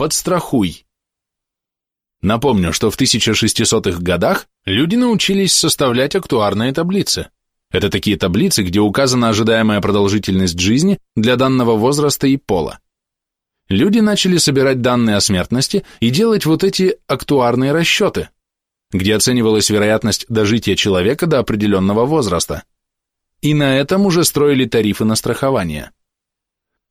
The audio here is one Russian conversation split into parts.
Подстрахуй. Напомню, что в 1600-х годах люди научились составлять актуарные таблицы. Это такие таблицы, где указана ожидаемая продолжительность жизни для данного возраста и пола. Люди начали собирать данные о смертности и делать вот эти актуарные расчеты, где оценивалась вероятность дожития человека до определенного возраста. И на этом уже строили тарифы на страхование.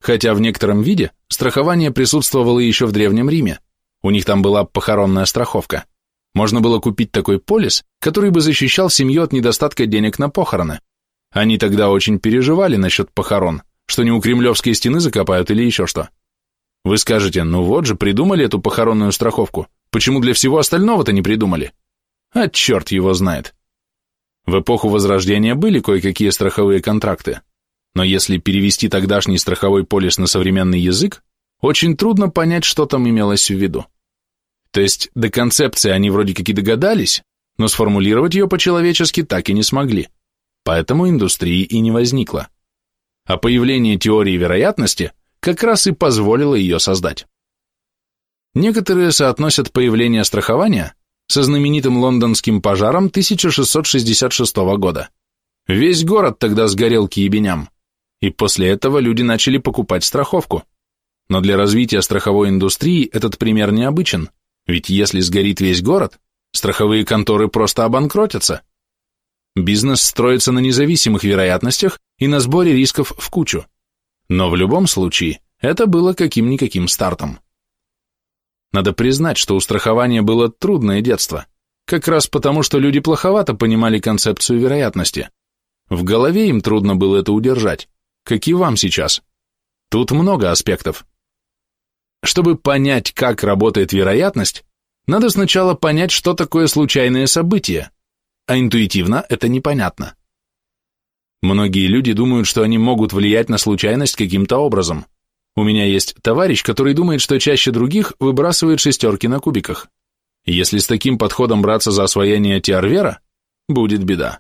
Хотя в некотором виде страхование присутствовало еще в Древнем Риме, у них там была похоронная страховка. Можно было купить такой полис, который бы защищал семью от недостатка денег на похороны. Они тогда очень переживали насчет похорон, что не у Кремлевской стены закопают или еще что. Вы скажете, ну вот же, придумали эту похоронную страховку, почему для всего остального-то не придумали? А черт его знает. В эпоху Возрождения были кое-какие страховые контракты, но если перевести тогдашний страховой полис на современный язык, очень трудно понять, что там имелось в виду. То есть до концепции они вроде как и догадались, но сформулировать ее по-человечески так и не смогли. Поэтому индустрии и не возникло. А появление теории вероятности как раз и позволило ее создать. Некоторые соотносят появление страхования со знаменитым лондонским пожаром 1666 года. Весь город тогда сгорел к ебеням, и после этого люди начали покупать страховку. Но для развития страховой индустрии этот пример необычен, ведь если сгорит весь город, страховые конторы просто обанкротятся. Бизнес строится на независимых вероятностях и на сборе рисков в кучу. Но в любом случае, это было каким-никаким стартом. Надо признать, что у страхования было трудное детство, как раз потому, что люди плоховато понимали концепцию вероятности. В голове им трудно было это удержать, как и вам сейчас. Тут много аспектов. Чтобы понять, как работает вероятность, надо сначала понять, что такое случайное событие, а интуитивно это непонятно. Многие люди думают, что они могут влиять на случайность каким-то образом. У меня есть товарищ, который думает, что чаще других выбрасывает шестерки на кубиках. Если с таким подходом браться за освоение Тиарвера, будет беда.